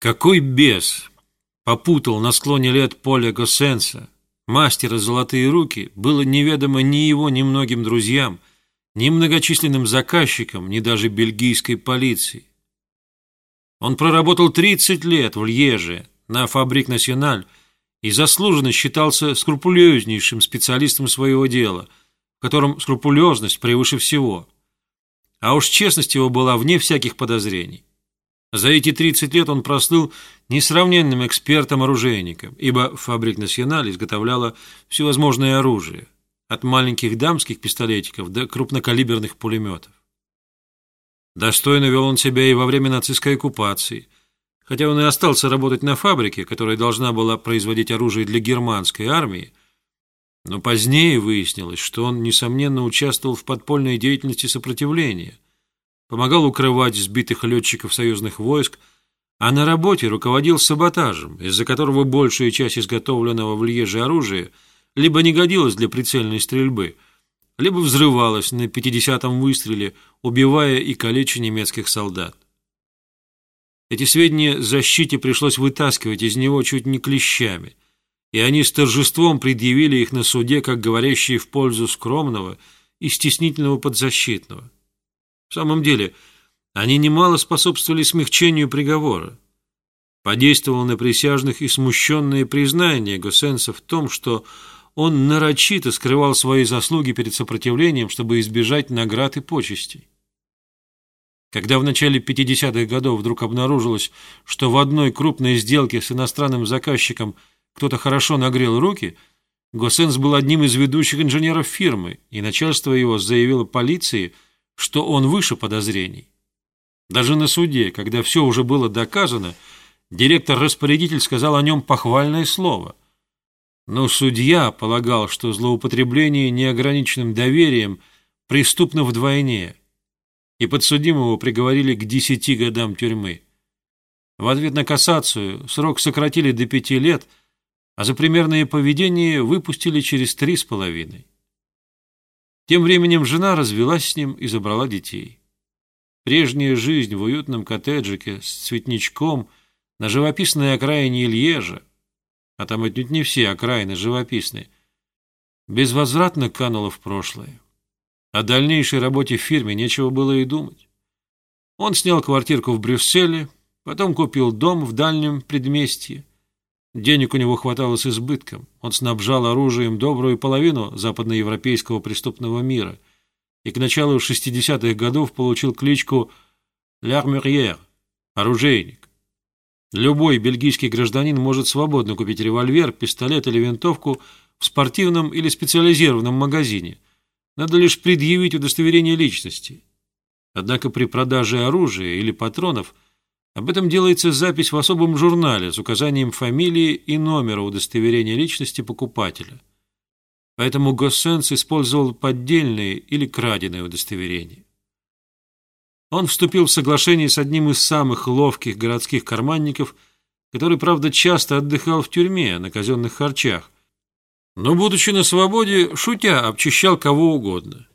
Какой бес попутал на склоне лет Поля Госсенса, мастера «Золотые руки», было неведомо ни его, ни многим друзьям, ни многочисленным заказчикам, ни даже бельгийской полиции. Он проработал 30 лет в Льеже на «Фабрик Националь» и заслуженно считался скрупулезнейшим специалистом своего дела, в котором скрупулезность превыше всего. А уж честность его была вне всяких подозрений. За эти 30 лет он прослыл несравненным экспертом-оружейником, ибо фабрик «Националь» изготовляла всевозможное оружие, от маленьких дамских пистолетиков до крупнокалиберных пулеметов. Достойно вел он себя и во время нацистской оккупации, хотя он и остался работать на фабрике, которая должна была производить оружие для германской армии, но позднее выяснилось, что он, несомненно, участвовал в подпольной деятельности сопротивления – помогал укрывать сбитых летчиков союзных войск, а на работе руководил саботажем, из-за которого большая часть изготовленного в Льеже оружия либо не годилась для прицельной стрельбы, либо взрывалась на 50-м выстреле, убивая и калеча немецких солдат. Эти сведения защите пришлось вытаскивать из него чуть не клещами, и они с торжеством предъявили их на суде, как говорящие в пользу скромного и стеснительного подзащитного. В самом деле, они немало способствовали смягчению приговора. Подействовало на присяжных и смущенное признание Госсенса в том, что он нарочито скрывал свои заслуги перед сопротивлением, чтобы избежать наград и почестей. Когда в начале 50-х годов вдруг обнаружилось, что в одной крупной сделке с иностранным заказчиком кто-то хорошо нагрел руки, Госсенс был одним из ведущих инженеров фирмы, и начальство его заявило полиции – что он выше подозрений. Даже на суде, когда все уже было доказано, директор-распорядитель сказал о нем похвальное слово. Но судья полагал, что злоупотребление неограниченным доверием преступно вдвойне, и подсудимого приговорили к десяти годам тюрьмы. В ответ на кассацию срок сократили до пяти лет, а за примерное поведение выпустили через три с половиной. Тем временем жена развелась с ним и забрала детей. Прежняя жизнь в уютном коттеджике с цветничком на живописной окраине Ильежа, а там отнюдь не все окраины живописные, безвозвратно канула в прошлое. О дальнейшей работе в фирме нечего было и думать. Он снял квартирку в Брюсселе, потом купил дом в дальнем предместье, Денег у него хватало с избытком. Он снабжал оружием добрую половину западноевропейского преступного мира и к началу 60-х годов получил кличку «Л'Армюрьер» – оружейник. Любой бельгийский гражданин может свободно купить револьвер, пистолет или винтовку в спортивном или специализированном магазине. Надо лишь предъявить удостоверение личности. Однако при продаже оружия или патронов – об этом делается запись в особом журнале с указанием фамилии и номера удостоверения личности покупателя. Поэтому Госсенс использовал поддельные или краденые удостоверения. Он вступил в соглашение с одним из самых ловких городских карманников, который, правда, часто отдыхал в тюрьме на казенных харчах, но, будучи на свободе, шутя, обчищал кого угодно.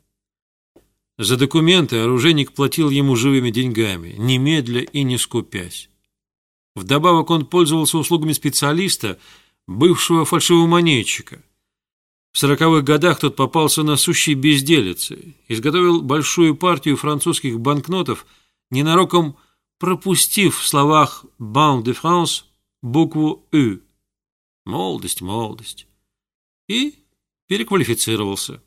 За документы оружейник платил ему живыми деньгами, немедля и не скупясь. Вдобавок он пользовался услугами специалиста, бывшего фальшивомонетчика. В сороковых годах тот попался на сущей безделице, изготовил большую партию французских банкнотов, ненароком пропустив в словах «Banque de France» букву «Ü». Молодость, молодость. И переквалифицировался.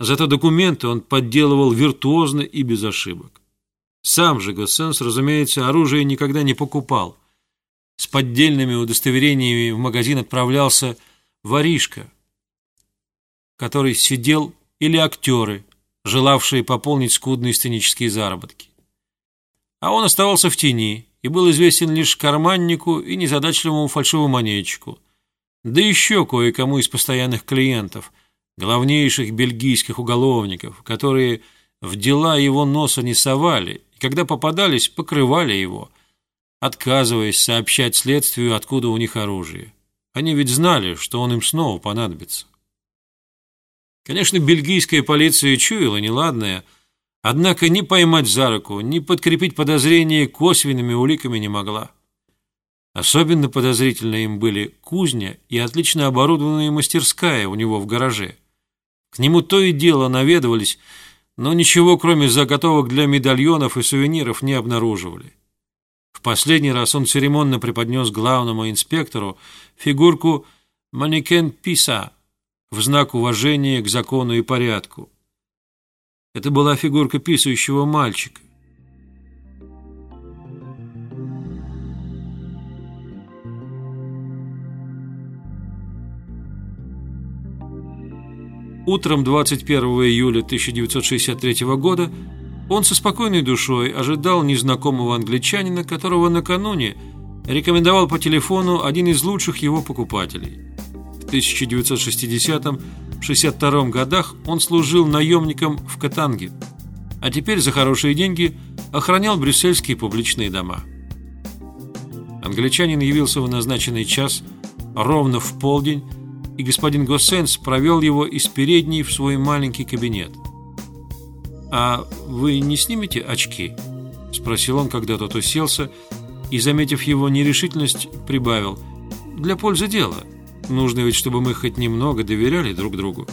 Зато документы он подделывал виртуозно и без ошибок. Сам же Госсенс, разумеется, оружие никогда не покупал. С поддельными удостоверениями в магазин отправлялся воришка, который сидел, или актеры, желавшие пополнить скудные сценические заработки. А он оставался в тени и был известен лишь карманнику и незадачливому фальшивомонетчику, да еще кое-кому из постоянных клиентов – главнейших бельгийских уголовников, которые в дела его носа не совали, и когда попадались, покрывали его, отказываясь сообщать следствию, откуда у них оружие. Они ведь знали, что он им снова понадобится. Конечно, бельгийская полиция чуяла неладное, однако ни поймать за руку, ни подкрепить подозрения косвенными уликами не могла. Особенно подозрительны им были кузня и отлично оборудованная мастерская у него в гараже. К нему то и дело наведывались, но ничего, кроме заготовок для медальонов и сувениров, не обнаруживали. В последний раз он церемонно преподнес главному инспектору фигурку манекен Писа в знак уважения к закону и порядку. Это была фигурка писающего мальчика. Утром 21 июля 1963 года он со спокойной душой ожидал незнакомого англичанина, которого накануне рекомендовал по телефону один из лучших его покупателей. В 1960-62 годах он служил наемником в Катанге, а теперь за хорошие деньги охранял брюссельские публичные дома. Англичанин явился в назначенный час ровно в полдень и господин Госсенс провел его из передней в свой маленький кабинет. «А вы не снимете очки?» – спросил он, когда тот уселся, и, заметив его нерешительность, прибавил. «Для пользы дела. Нужно ведь, чтобы мы хоть немного доверяли друг другу.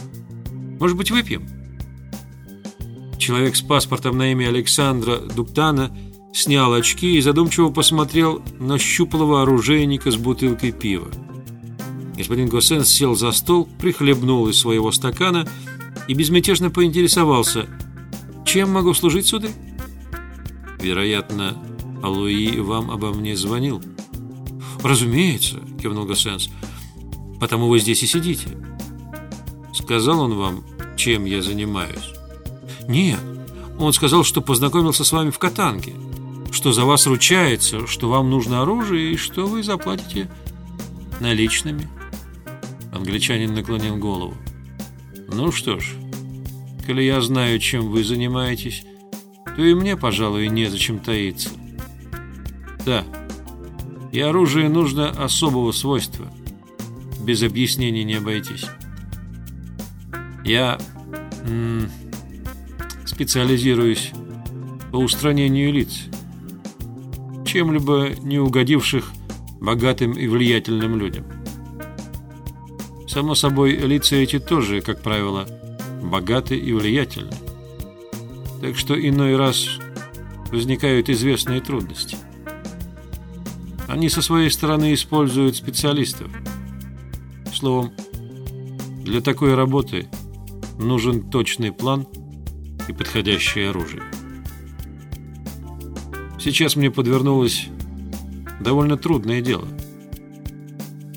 Может быть, выпьем?» Человек с паспортом на имя Александра Дуптана снял очки и задумчиво посмотрел на щуплого оружейника с бутылкой пива. Господин Госсен сел за стол, прихлебнул из своего стакана и безмятежно поинтересовался, «Чем могу служить, сударь?» «Вероятно, Алуи вам обо мне звонил». «Разумеется», — кивнул Госсенс, — «потому вы здесь и сидите». «Сказал он вам, чем я занимаюсь?» «Нет, он сказал, что познакомился с вами в Катанге, что за вас ручается, что вам нужно оружие и что вы заплатите наличными». Англичанин наклонил голову. «Ну что ж, коли я знаю, чем вы занимаетесь, то и мне, пожалуй, незачем таиться. Да, и оружие нужно особого свойства. Без объяснений не обойтись. Я специализируюсь по устранению лиц, чем-либо не угодивших богатым и влиятельным людям. Само собой, лица эти тоже, как правило, богаты и влиятельны. Так что иной раз возникают известные трудности. Они со своей стороны используют специалистов. Словом, для такой работы нужен точный план и подходящее оружие. Сейчас мне подвернулось довольно трудное дело.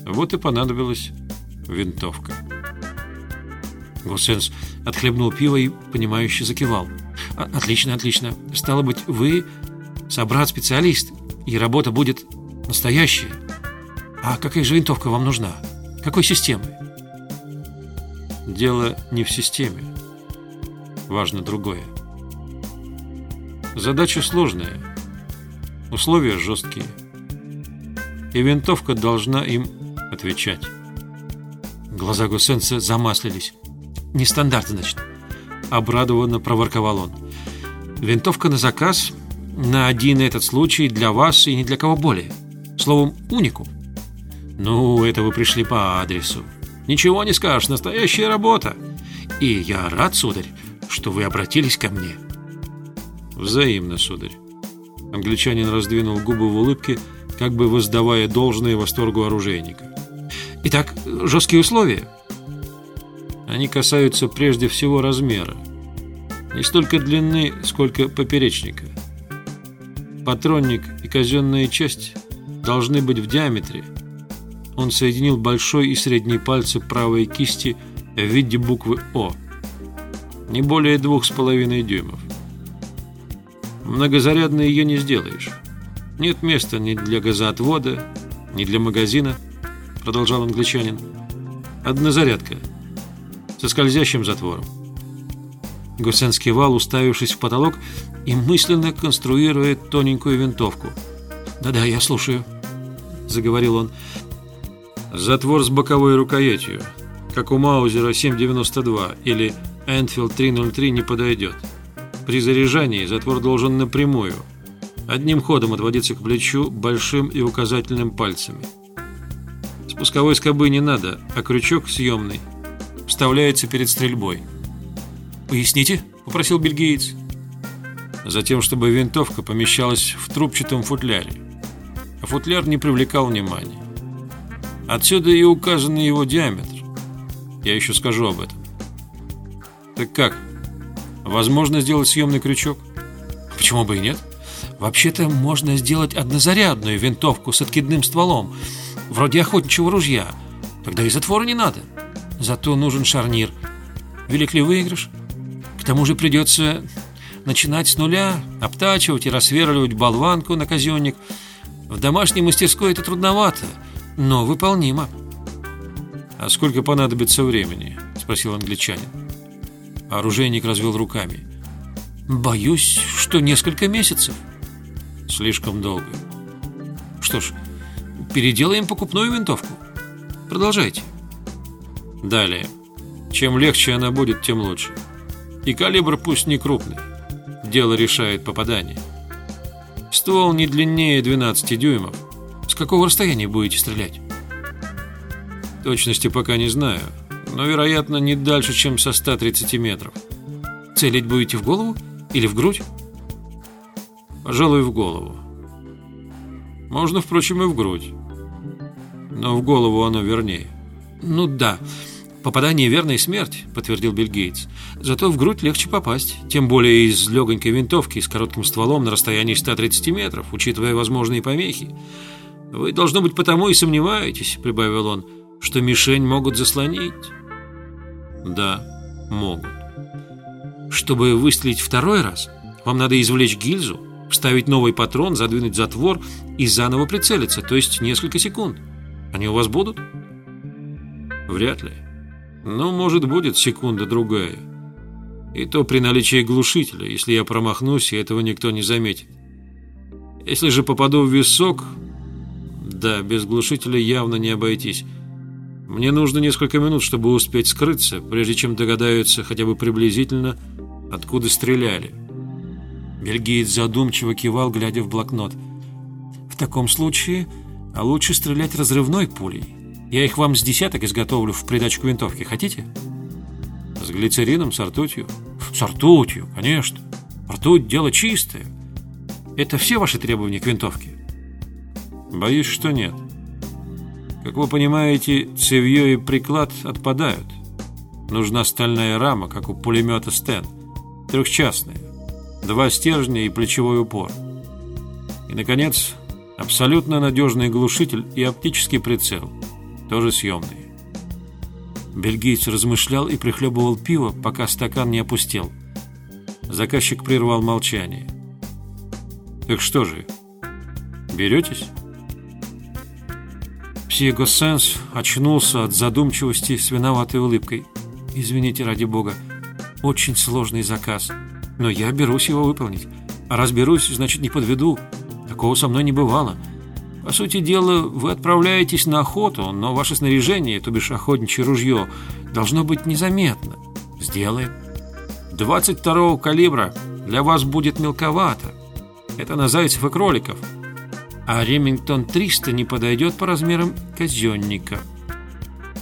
Вот и понадобилось винтовка. Госсенс отхлебнул пиво и, понимающе закивал. «Отлично, отлично. Стало быть, вы собрат-специалист, и работа будет настоящая. А какая же винтовка вам нужна? Какой системы?» Дело не в системе. Важно другое. Задача сложная, условия жесткие, и винтовка должна им отвечать. Глаза Гусенца замаслились. «Нестандарт, значит?» Обрадованно проворковал он. «Винтовка на заказ на один этот случай для вас и ни для кого более. Словом, унику». «Ну, это вы пришли по адресу. Ничего не скажешь, настоящая работа. И я рад, сударь, что вы обратились ко мне». «Взаимно, сударь». Англичанин раздвинул губы в улыбке, как бы воздавая должное восторгу оружейника. Итак, жесткие условия. Они касаются прежде всего размера. Не столько длины, сколько поперечника. Патронник и казенная часть должны быть в диаметре. Он соединил большой и средний пальцы правой кисти в виде буквы О. Не более двух с половиной дюймов. Многозарядной ее не сделаешь. Нет места ни для газоотвода, ни для магазина – продолжал англичанин. «Однозарядка. Со скользящим затвором». Гусен скивал, уставившись в потолок и мысленно конструирует тоненькую винтовку. «Да-да, я слушаю», — заговорил он. «Затвор с боковой рукоятью, как у Маузера 7.92 или Энфилд 3.03 не подойдет. При заряжании затвор должен напрямую, Одним ходом отводится к плечу большим и указательным пальцами. Спусковой скобы не надо, а крючок съемный. Вставляется перед стрельбой. «Поясните?» – попросил бельгиец. Затем, чтобы винтовка помещалась в трубчатом футляре. А футляр не привлекал внимания. Отсюда и указанный его диаметр. Я еще скажу об этом. Так как? Возможно сделать съемный крючок? Почему бы и нет? Вообще-то можно сделать однозарядную винтовку с откидным стволом, вроде охотничьего ружья. Тогда и затвора не надо. Зато нужен шарнир. Велик ли выигрыш? К тому же придется начинать с нуля, обтачивать и рассверливать болванку на казенник. В домашней мастерской это трудновато, но выполнимо. «А сколько понадобится времени?» – спросил англичанин. Оружейник развел руками. «Боюсь, что несколько месяцев». «Слишком долго». «Что ж, переделаем покупную винтовку. Продолжайте». «Далее. Чем легче она будет, тем лучше. И калибр пусть не крупный. Дело решает попадание. Ствол не длиннее 12 дюймов. С какого расстояния будете стрелять?» Точности пока не знаю, но, вероятно, не дальше, чем со 130 метров. Целить будете в голову или в грудь? Пожалуй, в голову. Можно, впрочем, и в грудь. Но в голову оно вернее. Ну да, попадание верная смерть, подтвердил Билл Гейтс. Зато в грудь легче попасть, тем более из легонькой винтовки с коротким стволом на расстоянии 130 метров, учитывая возможные помехи. Вы, должно быть, потому и сомневаетесь, прибавил он, что мишень могут заслонить. Да, могут. Чтобы выстрелить второй раз, вам надо извлечь гильзу, вставить новый патрон, задвинуть затвор и заново прицелиться, то есть несколько секунд. Они у вас будут? Вряд ли. Но, может, будет секунда-другая. И то при наличии глушителя, если я промахнусь, и этого никто не заметит. Если же попаду в висок, да, без глушителя явно не обойтись. Мне нужно несколько минут, чтобы успеть скрыться, прежде чем догадаются хотя бы приблизительно, откуда стреляли. Бельгиец задумчиво кивал, глядя в блокнот. В таком случае а лучше стрелять разрывной пулей. Я их вам с десяток изготовлю в придачу к винтовке. Хотите? С глицерином, с ртутью? С ртутью, конечно. Ртуть – дело чистое. Это все ваши требования к винтовке? Боюсь, что нет. Как вы понимаете, цевье и приклад отпадают. Нужна стальная рама, как у пулемета Стен. Трехчастная. Два стержня и плечевой упор. И, наконец, абсолютно надежный глушитель и оптический прицел. Тоже съемный. Бельгиец размышлял и прихлебывал пиво, пока стакан не опустел. Заказчик прервал молчание. «Так что же, беретесь?» Мсье Госсенс очнулся от задумчивости с виноватой улыбкой. «Извините, ради бога, очень сложный заказ, но я берусь его выполнить. А раз берусь, значит, не подведу. Такого со мной не бывало. По сути дела, вы отправляетесь на охоту, но ваше снаряжение, то бишь охотничье ружье, должно быть незаметно. Сделаем. 22-го калибра для вас будет мелковато. Это на зайцев и кроликов» а Ремингтон 300 не подойдет по размерам казенника.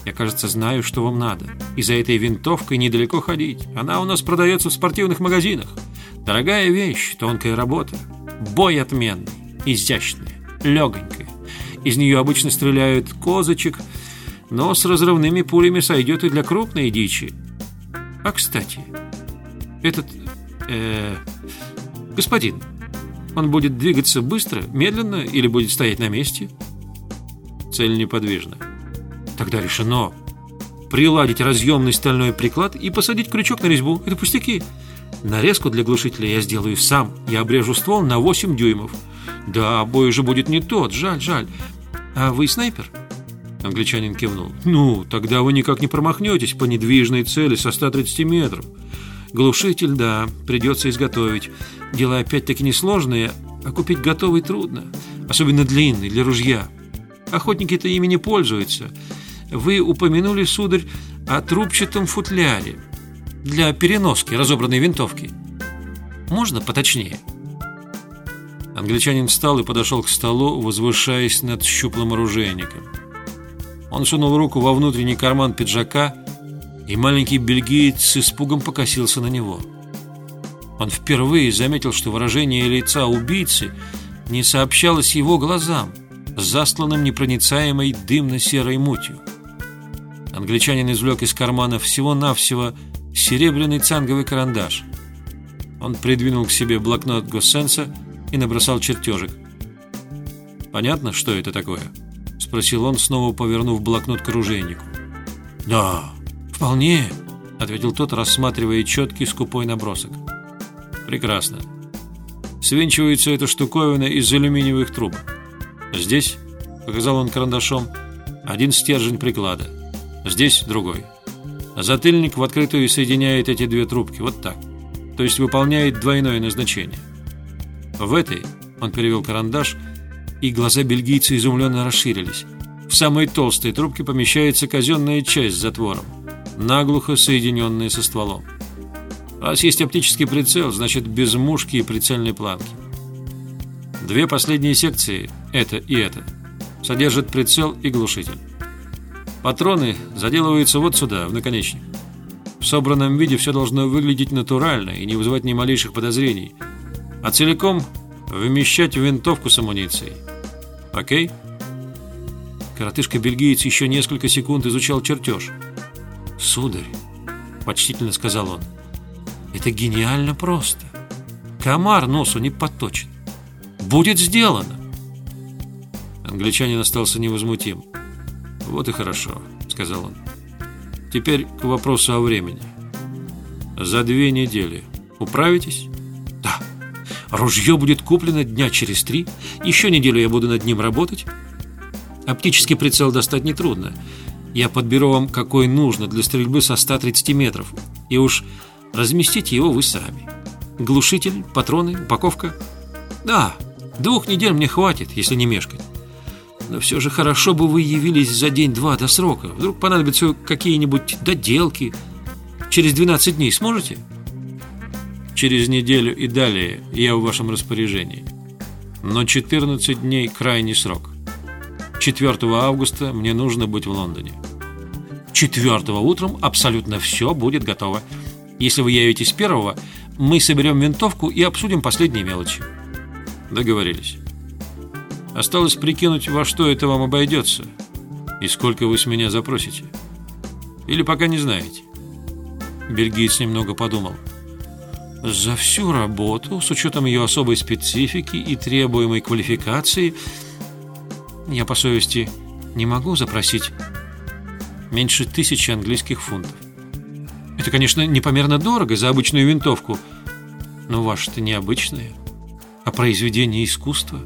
Я, кажется, знаю, что вам надо. И за этой винтовкой недалеко ходить. Она у нас продается в спортивных магазинах. Дорогая вещь, тонкая работа. Бой отменный, изящная, легонькая. Из нее обычно стреляют козочек, но с разрывными пулями сойдет и для крупной дичи. А, кстати, этот... Э, господин, он будет двигаться быстро, медленно или будет стоять на месте? Цель неподвижна. Тогда решено. Приладить разъемный стальной приклад и посадить крючок на резьбу. Это пустяки. Нарезку для глушителя я сделаю сам. Я обрежу ствол на 8 дюймов. Да, бой уже будет не тот. Жаль, жаль. А вы снайпер? Англичанин кивнул. Ну, тогда вы никак не промахнетесь по недвижной цели со 130 метров. Глушитель, да, придется изготовить. Дела опять-таки несложные, а купить готовый трудно. Особенно длинный, для ружья. Охотники-то ими не пользуются. Вы упомянули, сударь, о трубчатом футляре для переноски разобранной винтовки. Можно поточнее? Англичанин встал и подошел к столу, возвышаясь над щуплым оружейником. Он сунул руку во внутренний карман пиджака, и маленький бельгиец с испугом покосился на него. Он впервые заметил, что выражение лица убийцы не сообщалось его глазам, засланным непроницаемой дымно-серой мутью. Англичанин извлек из кармана всего-навсего серебряный цанговый карандаш. Он придвинул к себе блокнот Госсенса и набросал чертежик. «Понятно, что это такое?» — спросил он, снова повернув блокнот к оружейнику. «Да, вполне», — ответил тот, рассматривая четкий скупой набросок. «Прекрасно. Свинчивается эта штуковина из алюминиевых труб. Здесь, — показал он карандашом, — один стержень приклада. Здесь другой. Затыльник в открытую соединяет эти две трубки, вот так. То есть выполняет двойное назначение. В этой, он перевел карандаш, и глаза бельгийца изумленно расширились. В самой толстой трубке помещается казенная часть с затвором, наглухо соединенная со стволом. У вас есть оптический прицел, значит, без мушки и прицельной планки. Две последние секции, это и это, содержат прицел и глушитель. Патроны заделываются вот сюда, в наконечник. В собранном виде все должно выглядеть натурально и не вызывать ни малейших подозрений – а целиком вмещать в винтовку с амуницией. Окей? Коротышка-бельгиец еще несколько секунд изучал чертеж. «Сударь», — почтительно сказал он, — «это гениально просто. Комар носу не подточит. Будет сделано». Англичанин остался невозмутим. «Вот и хорошо», — сказал он. «Теперь к вопросу о времени. За две недели управитесь?» Ружье будет куплено дня через три. Еще неделю я буду над ним работать. Оптический прицел достать нетрудно. Я подберу вам, какой нужно для стрельбы со 130 метров. И уж разместите его вы сами. Глушитель, патроны, упаковка. Да, двух недель мне хватит, если не мешкать. Но все же хорошо бы вы явились за день-два до срока. Вдруг понадобятся какие-нибудь доделки. Через 12 дней сможете?» Через неделю и далее я в вашем распоряжении. Но 14 дней – крайний срок. 4 августа мне нужно быть в Лондоне. 4 утром абсолютно все будет готово. Если вы явитесь первого, мы соберем винтовку и обсудим последние мелочи. Договорились. Осталось прикинуть, во что это вам обойдется и сколько вы с меня запросите. Или пока не знаете. Бельгиец немного подумал – за всю работу, с учетом ее особой специфики и требуемой квалификации, я по совести не могу запросить меньше тысячи английских фунтов. Это, конечно, непомерно дорого за обычную винтовку, но ваше-то необычное, а произведение искусства.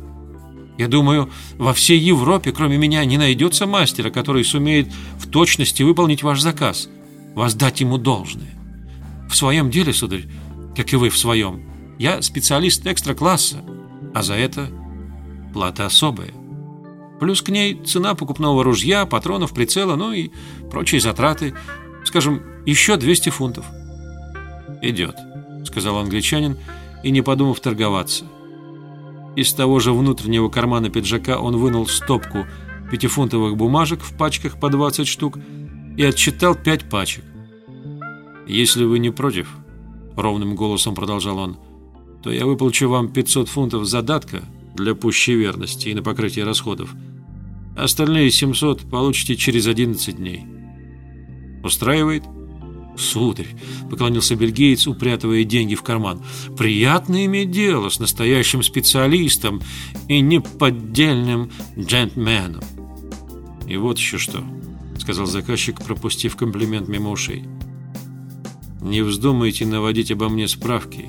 Я думаю, во всей Европе, кроме меня, не найдется мастера, который сумеет в точности выполнить ваш заказ, воздать ему должное. В своем деле, сударь, как и вы в своем. Я специалист экстра-класса, а за это плата особая. Плюс к ней цена покупного ружья, патронов, прицела, ну и прочие затраты. Скажем, еще 200 фунтов. «Идет», — сказал англичанин, и не подумав торговаться. Из того же внутреннего кармана пиджака он вынул стопку пятифунтовых бумажек в пачках по 20 штук и отсчитал пять пачек. «Если вы не против», — ровным голосом продолжал он, — то я выплачу вам 500 фунтов задатка для пущей верности и на покрытие расходов. Остальные 700 получите через 11 дней. Устраивает? Сударь, поклонился бельгиец, упрятывая деньги в карман. Приятно иметь дело с настоящим специалистом и неподдельным джентльменом. И вот еще что, сказал заказчик, пропустив комплимент мимо ушей. Не вздумайте наводить обо мне справки.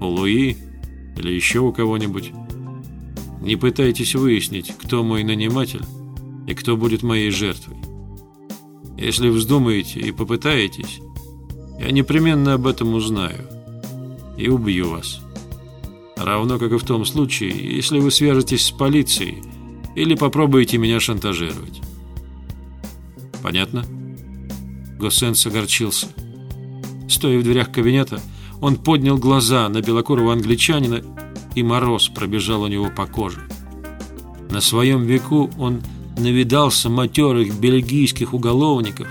У Луи или еще у кого-нибудь. Не пытайтесь выяснить, кто мой наниматель и кто будет моей жертвой. Если вздумаете и попытаетесь, я непременно об этом узнаю и убью вас. Равно как и в том случае, если вы свяжетесь с полицией или попробуете меня шантажировать. Понятно? Госсенс огорчился. Стоя в дверях кабинета, он поднял глаза на белокурого англичанина и мороз пробежал у него по коже. На своем веку он навидался матерых бельгийских уголовников,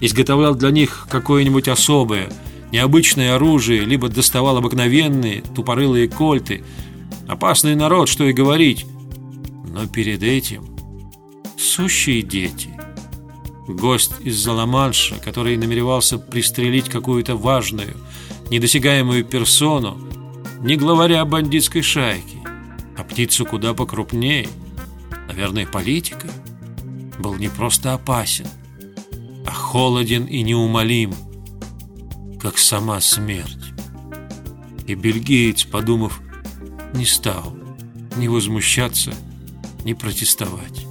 изготовлял для них какое-нибудь особое, необычное оружие, либо доставал обыкновенные тупорылые кольты. Опасный народ, что и говорить. Но перед этим сущие дети. Гость из Заламанша, который намеревался пристрелить какую-то важную, недосягаемую персону, не главаря бандитской шайки, а птицу куда покрупнее – наверное, политика, был не просто опасен, а холоден и неумолим, как сама смерть. И бельгиец, подумав, не стал ни возмущаться, ни протестовать.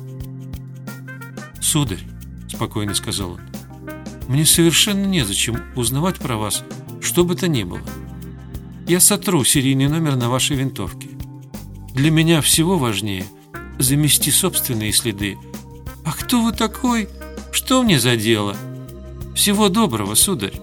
«Сударь», — спокойно сказал он, — «мне совершенно незачем узнавать про вас, что бы то ни было. Я сотру серийный номер на вашей винтовке. Для меня всего важнее — замести собственные следы. А кто вы такой? Что мне за дело? Всего доброго, сударь.